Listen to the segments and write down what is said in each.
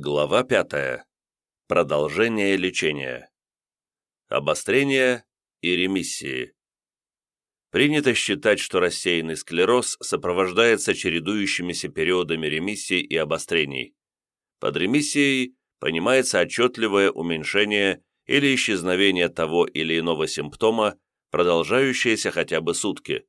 Глава 5. Продолжение лечения. Обострение и ремиссии. Принято считать, что рассеянный склероз сопровождается чередующимися периодами ремиссий и обострений. Под ремиссией понимается отчетливое уменьшение или исчезновение того или иного симптома, продолжающееся хотя бы сутки.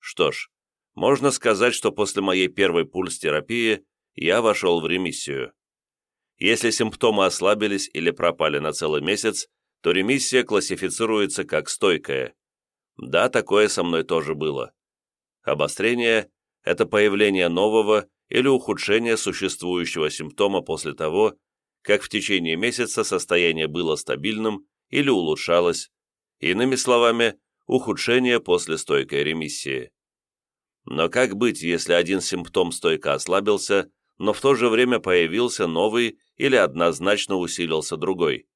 Что ж, можно сказать, что после моей первой пульс-терапии я вошел в ремиссию. Если симптомы ослабились или пропали на целый месяц, то ремиссия классифицируется как стойкая. Да, такое со мной тоже было. Обострение – это появление нового или ухудшение существующего симптома после того, как в течение месяца состояние было стабильным или улучшалось, иными словами, ухудшение после стойкой ремиссии. Но как быть, если один симптом стойко ослабился, но в то же время появился новый или однозначно усилился другой.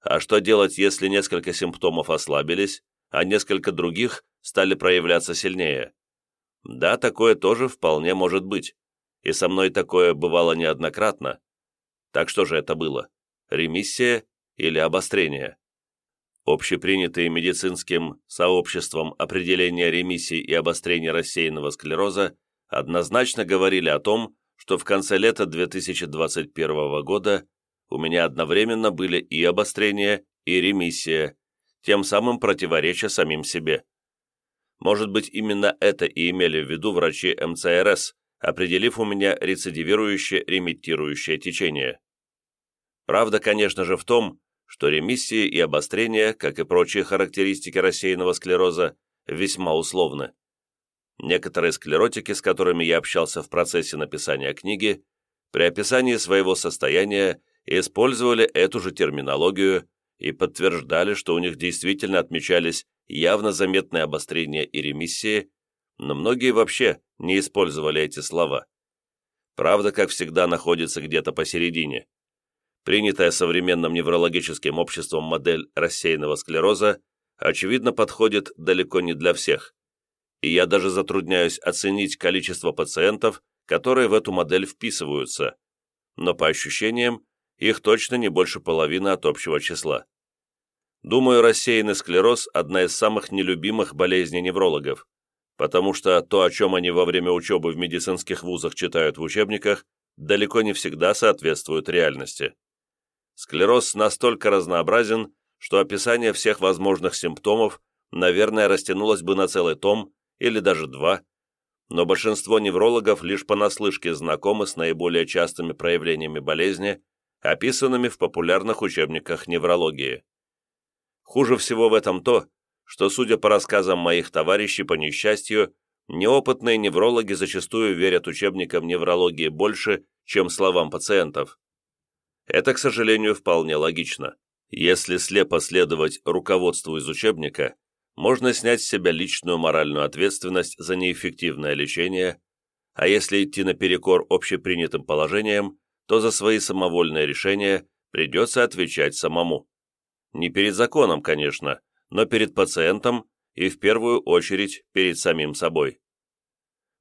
А что делать, если несколько симптомов ослабились, а несколько других стали проявляться сильнее? Да, такое тоже вполне может быть, и со мной такое бывало неоднократно. Так что же это было? Ремиссия или обострение? Общепринятые медицинским сообществом определения ремиссии и обострения рассеянного склероза однозначно говорили о том, что в конце лета 2021 года у меня одновременно были и обострение, и ремиссия, тем самым противореча самим себе. Может быть, именно это и имели в виду врачи МЦРС, определив у меня рецидивирующее ремиттирующее течение. Правда, конечно же, в том, что ремиссии и обострения, как и прочие характеристики рассеянного склероза, весьма условны. Некоторые склеротики, с которыми я общался в процессе написания книги, при описании своего состояния использовали эту же терминологию и подтверждали, что у них действительно отмечались явно заметные обострения и ремиссии, но многие вообще не использовали эти слова. Правда, как всегда, находится где-то посередине. Принятая современным неврологическим обществом модель рассеянного склероза, очевидно, подходит далеко не для всех и я даже затрудняюсь оценить количество пациентов, которые в эту модель вписываются, но по ощущениям, их точно не больше половины от общего числа. Думаю, рассеянный склероз – одна из самых нелюбимых болезней неврологов, потому что то, о чем они во время учебы в медицинских вузах читают в учебниках, далеко не всегда соответствует реальности. Склероз настолько разнообразен, что описание всех возможных симптомов, наверное, растянулось бы на целый том, или даже два, но большинство неврологов лишь понаслышке знакомы с наиболее частыми проявлениями болезни, описанными в популярных учебниках неврологии. Хуже всего в этом то, что, судя по рассказам моих товарищей по несчастью, неопытные неврологи зачастую верят учебникам неврологии больше, чем словам пациентов. Это, к сожалению, вполне логично. Если слепо следовать руководству из учебника, можно снять с себя личную моральную ответственность за неэффективное лечение, а если идти наперекор общепринятым положениям, то за свои самовольные решения придется отвечать самому. Не перед законом, конечно, но перед пациентом и в первую очередь перед самим собой.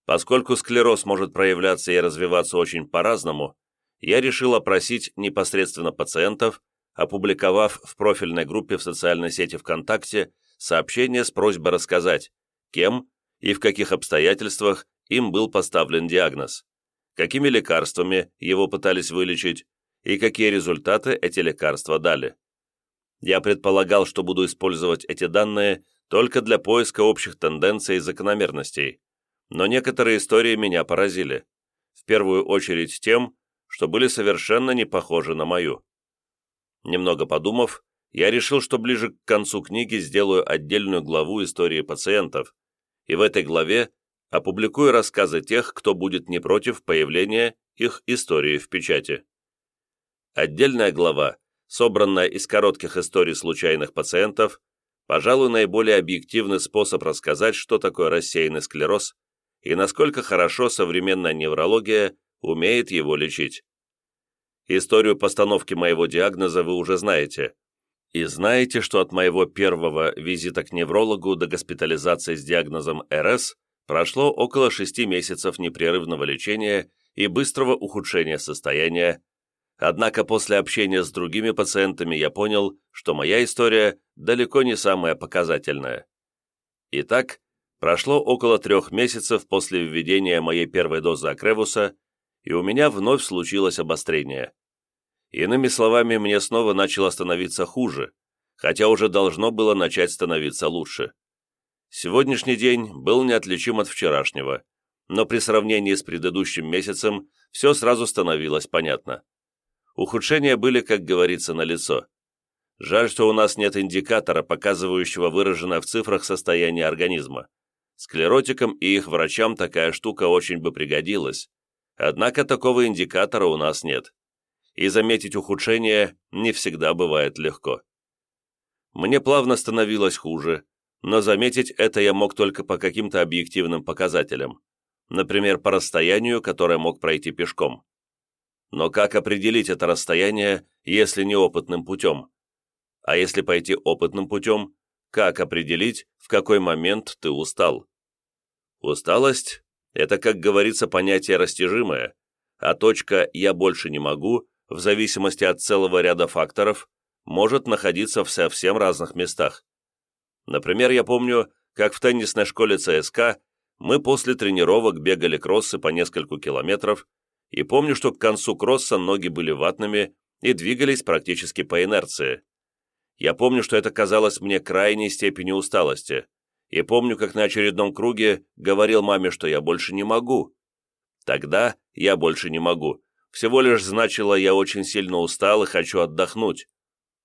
Поскольку склероз может проявляться и развиваться очень по-разному, я решил опросить непосредственно пациентов, опубликовав в профильной группе в социальной сети ВКонтакте сообщение с просьбой рассказать, кем и в каких обстоятельствах им был поставлен диагноз, какими лекарствами его пытались вылечить и какие результаты эти лекарства дали. Я предполагал, что буду использовать эти данные только для поиска общих тенденций и закономерностей, но некоторые истории меня поразили, в первую очередь тем, что были совершенно не похожи на мою. Немного подумав, я решил, что ближе к концу книги сделаю отдельную главу истории пациентов, и в этой главе опубликую рассказы тех, кто будет не против появления их истории в печати. Отдельная глава, собранная из коротких историй случайных пациентов, пожалуй, наиболее объективный способ рассказать, что такое рассеянный склероз и насколько хорошо современная неврология умеет его лечить. Историю постановки моего диагноза вы уже знаете. И знаете, что от моего первого визита к неврологу до госпитализации с диагнозом РС прошло около шести месяцев непрерывного лечения и быстрого ухудшения состояния, Однако после общения с другими пациентами я понял, что моя история далеко не самая показательная. Итак, прошло около трех месяцев после введения моей первой дозы Акревуса, и у меня вновь случилось обострение. Иными словами, мне снова начало становиться хуже, хотя уже должно было начать становиться лучше. Сегодняшний день был неотличим от вчерашнего, но при сравнении с предыдущим месяцем все сразу становилось понятно. Ухудшения были, как говорится, налицо. Жаль, что у нас нет индикатора, показывающего выраженное в цифрах состояние организма. Склеротикам и их врачам такая штука очень бы пригодилась. Однако такого индикатора у нас нет. И заметить ухудшение не всегда бывает легко. Мне плавно становилось хуже, но заметить это я мог только по каким-то объективным показателям. Например, по расстоянию, которое мог пройти пешком. Но как определить это расстояние, если не опытным путем? А если пойти опытным путем, как определить, в какой момент ты устал? Усталость – это, как говорится, понятие растяжимое, а точка «я больше не могу» в зависимости от целого ряда факторов может находиться в совсем разных местах. Например, я помню, как в теннисной школе ЦСКА мы после тренировок бегали кроссы по нескольку километров, и помню, что к концу кросса ноги были ватными и двигались практически по инерции. Я помню, что это казалось мне крайней степенью усталости, и помню, как на очередном круге говорил маме, что я больше не могу. Тогда я больше не могу. Всего лишь значило, я очень сильно устал и хочу отдохнуть.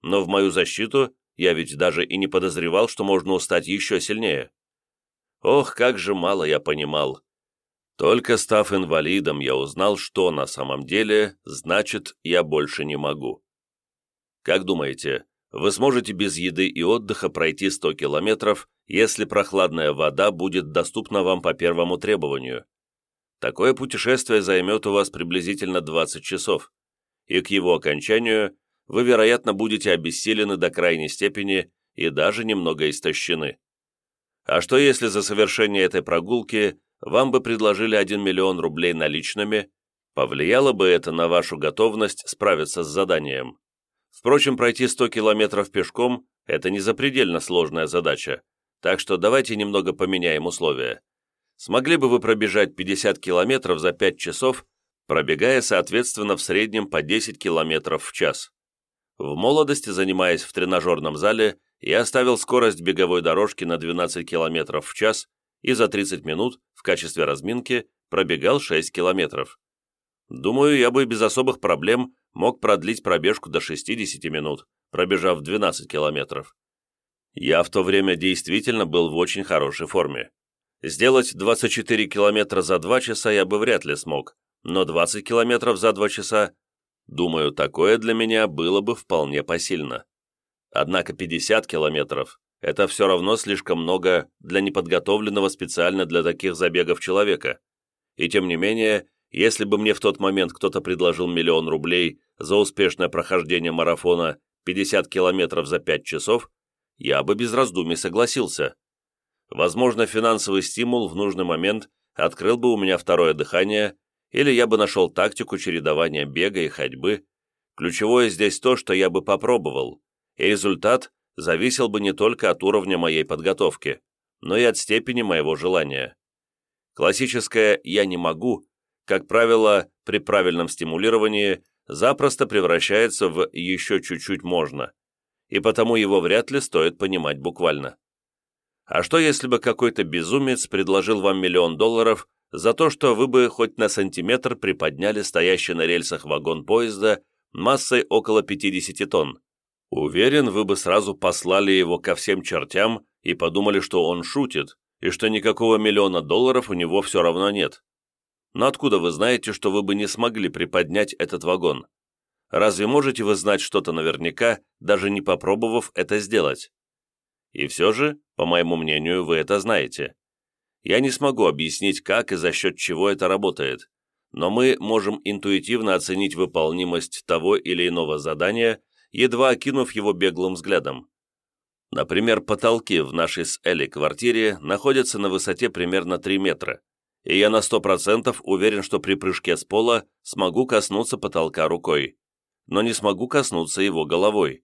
Но в мою защиту я ведь даже и не подозревал, что можно устать еще сильнее. Ох, как же мало я понимал. Только став инвалидом, я узнал, что на самом деле значит «я больше не могу». Как думаете, вы сможете без еды и отдыха пройти 100 километров, если прохладная вода будет доступна вам по первому требованию? Такое путешествие займет у вас приблизительно 20 часов, и к его окончанию вы, вероятно, будете обессилены до крайней степени и даже немного истощены. А что если за совершение этой прогулки вам бы предложили 1 миллион рублей наличными, повлияло бы это на вашу готовность справиться с заданием. Впрочем, пройти 100 километров пешком – это не запредельно сложная задача, так что давайте немного поменяем условия. Смогли бы вы пробежать 50 километров за 5 часов, пробегая, соответственно, в среднем по 10 километров в час? В молодости, занимаясь в тренажерном зале, я оставил скорость беговой дорожки на 12 километров в час и за 30 минут в качестве разминки пробегал 6 километров. Думаю, я бы без особых проблем мог продлить пробежку до 60 минут, пробежав 12 километров. Я в то время действительно был в очень хорошей форме. Сделать 24 километра за 2 часа я бы вряд ли смог, но 20 километров за 2 часа, думаю, такое для меня было бы вполне посильно. Однако 50 километров это все равно слишком много для неподготовленного специально для таких забегов человека. И тем не менее, если бы мне в тот момент кто-то предложил миллион рублей за успешное прохождение марафона 50 километров за 5 часов, я бы без раздумий согласился. Возможно, финансовый стимул в нужный момент открыл бы у меня второе дыхание, или я бы нашел тактику чередования бега и ходьбы. Ключевое здесь то, что я бы попробовал, и результат зависел бы не только от уровня моей подготовки, но и от степени моего желания. Классическое «я не могу», как правило, при правильном стимулировании запросто превращается в «еще чуть-чуть можно», и потому его вряд ли стоит понимать буквально. А что если бы какой-то безумец предложил вам миллион долларов за то, что вы бы хоть на сантиметр приподняли стоящий на рельсах вагон поезда массой около 50 тонн? Уверен, вы бы сразу послали его ко всем чертям и подумали, что он шутит, и что никакого миллиона долларов у него все равно нет. Но откуда вы знаете, что вы бы не смогли приподнять этот вагон? Разве можете вы знать что-то наверняка, даже не попробовав это сделать? И все же, по моему мнению, вы это знаете. Я не смогу объяснить, как и за счет чего это работает, но мы можем интуитивно оценить выполнимость того или иного задания едва окинув его беглым взглядом. Например, потолки в нашей с Элли квартире находятся на высоте примерно 3 метра, и я на 100% уверен, что при прыжке с пола смогу коснуться потолка рукой. но не смогу коснуться его головой.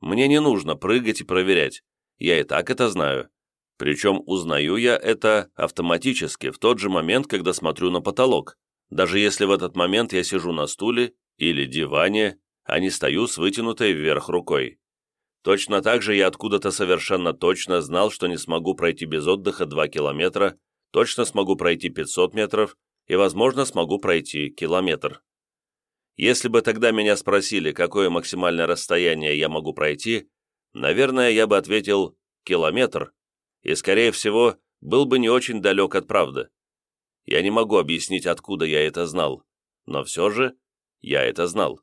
Мне не нужно прыгать и проверять, я и так это знаю. Причем узнаю я это автоматически в тот же момент, когда смотрю на потолок, даже если в этот момент я сижу на стуле или диване, а не стою с вытянутой вверх рукой. Точно так же я откуда-то совершенно точно знал, что не смогу пройти без отдыха 2 километра, точно смогу пройти 500 метров и, возможно, смогу пройти километр. Если бы тогда меня спросили, какое максимальное расстояние я могу пройти, наверное, я бы ответил «километр», и, скорее всего, был бы не очень далек от правды. Я не могу объяснить, откуда я это знал, но все же я это знал.